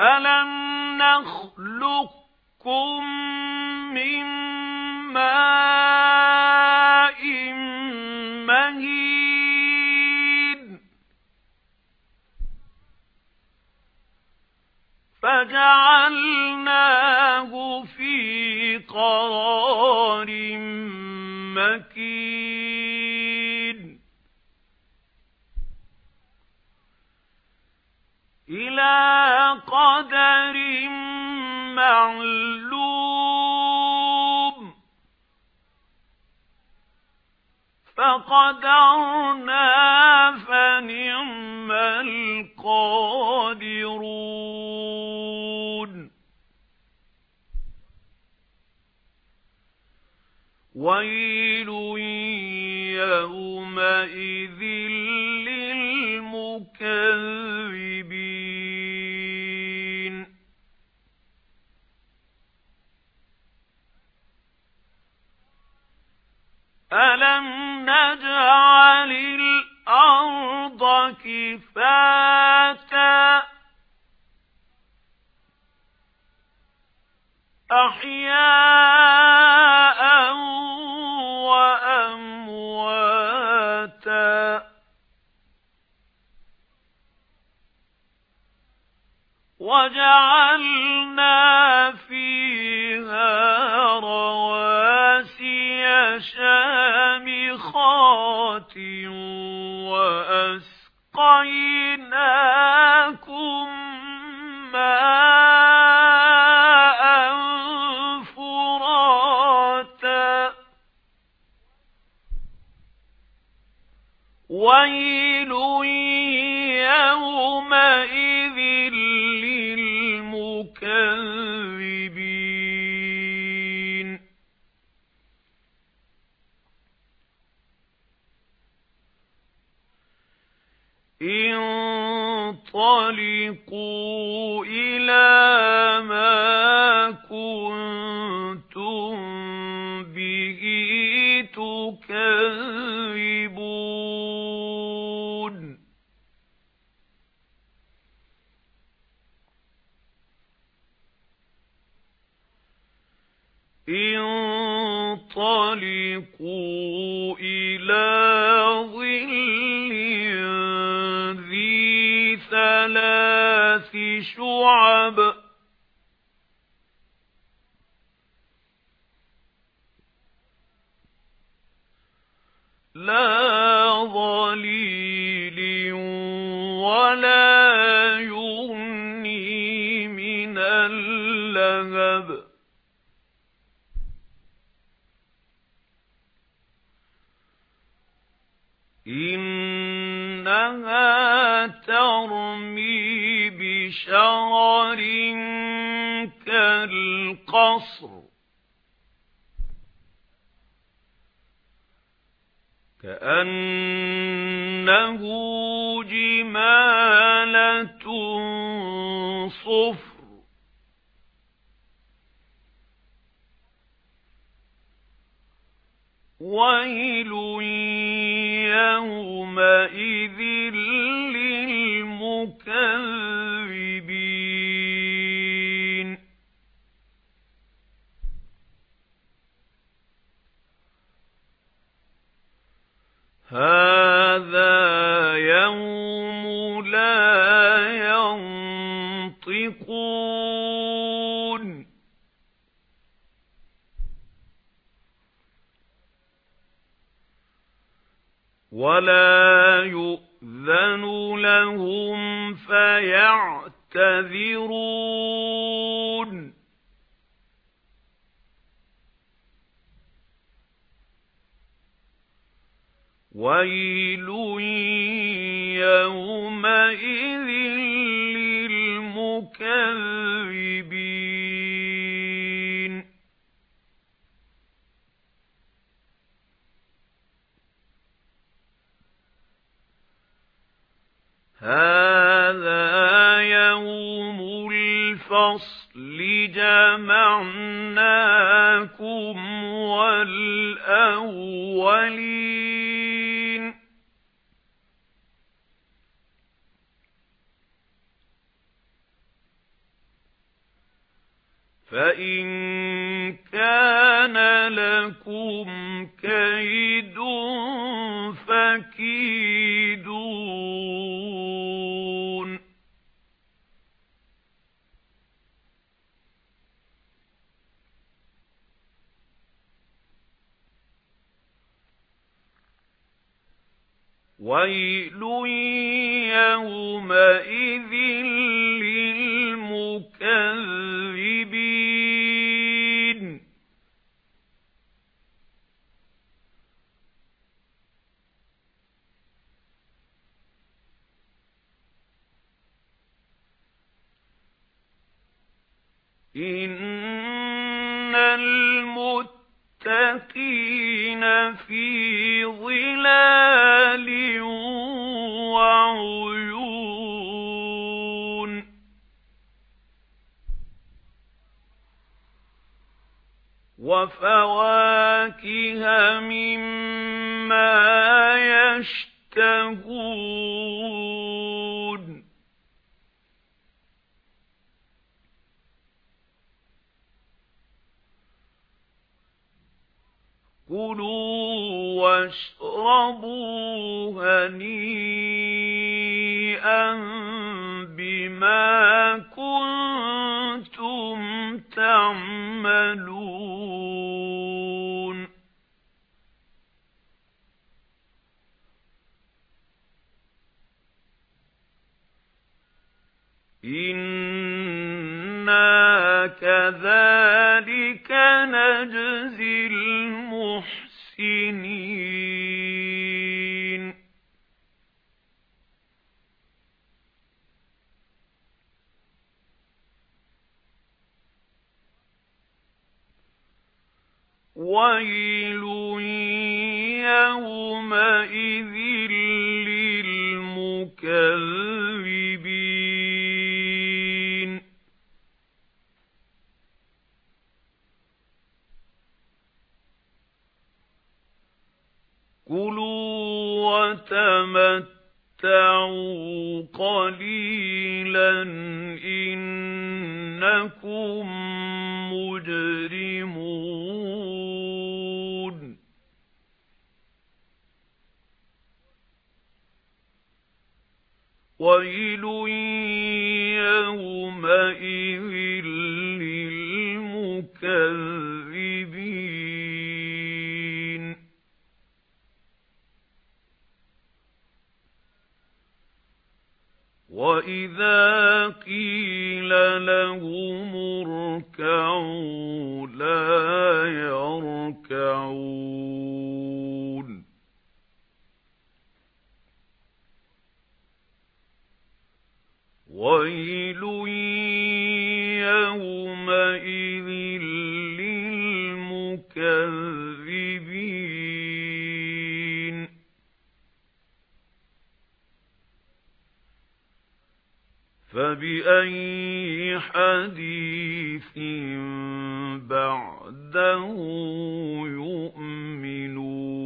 أَلَمْ نَخْلُقكُّم مِّن مَّاءٍ مَّهِينٍ فَجَعَلْنَاهُ فِي قَرَارٍ مَّكِينٍ إِلَى قَدَرٍ مَّعْلُومٍ فَقَدَرْنَا فَنِعْمَ الْقَادِرُونَ. وَيْلٌ يَوْمَئِذٍ أَلَمْ نَجْعَلِ الْأَرْضَ كِفَاتًا أَحْيَاءً وَأَمْوَاتًا وَجَعَلْنَا وَيْلٌ يَوْمَئِذٍ لِّلْمُكَذِّبِينَ انطَلِقُوا إِلَى مَا كُنتُم انطَلِقُوا إِلَى ظِلٍّ ذِي ثَلَاثِ شُعَبٍ لَّا ظَلِيلٍ وَلَا تَرْمِي بِشَرَرٍ كَالْقَصْرِ كَأَنَّهُ جِمَالَتٌ صُفْرٌ وَيْلٌ وَلَا يُؤْذَنُ لَهُمْ فَيَعْتَذِرُونَ وَيْلٌ يَوْمَئِذٍ لِّلْمُكَذِّبِينَ هَذَا يَوْمُ الْفَصْلِ جَمَعْنَاكُمْ وَالْأَوَّلِينَ. فَإِن كَانَ لَكُمْ كَيْدٌ فَكِيدُونِ وَيْلٌ يَوْمَئِذٍ لِلْمُكَذِّبِينَ إِنَّ الْمُتَّقِينَ فِي ظِلَالٍ وَعُيُونٍ. وَفَوَاكِهَ مِمَّا يَشْتَهُونَ. كُلُوا وَاشْرَبُوا هَنِيئًا بِمَا كُنتُمْ تَعْمَلُونَ. إِنَّا كَذَلِكَ نَجْزِي الْمُحْسِنِينَ. وَيْلٌ يَوْمَئِذٍ لِلْمُكَذِّبِينَ كُلُوا وَتَمَتَّعُوا قَلِيلًا إِنَّكُمْ مُجْرِمُونَ وَيْلٌ يَوْمَئِذٍ لِلْمُكَذِّبِينَ وَإِذَا قِيلَ لَهُمُ ارْكَعُوا لَا يَرْكَعُونَ وَيْلٌ يَوْمَئِذٍ لِلْمُكَذِّبِينَ فَبِأَيِّ حَدِيثٍ بَعْدَهُ يُؤْمِنُونَ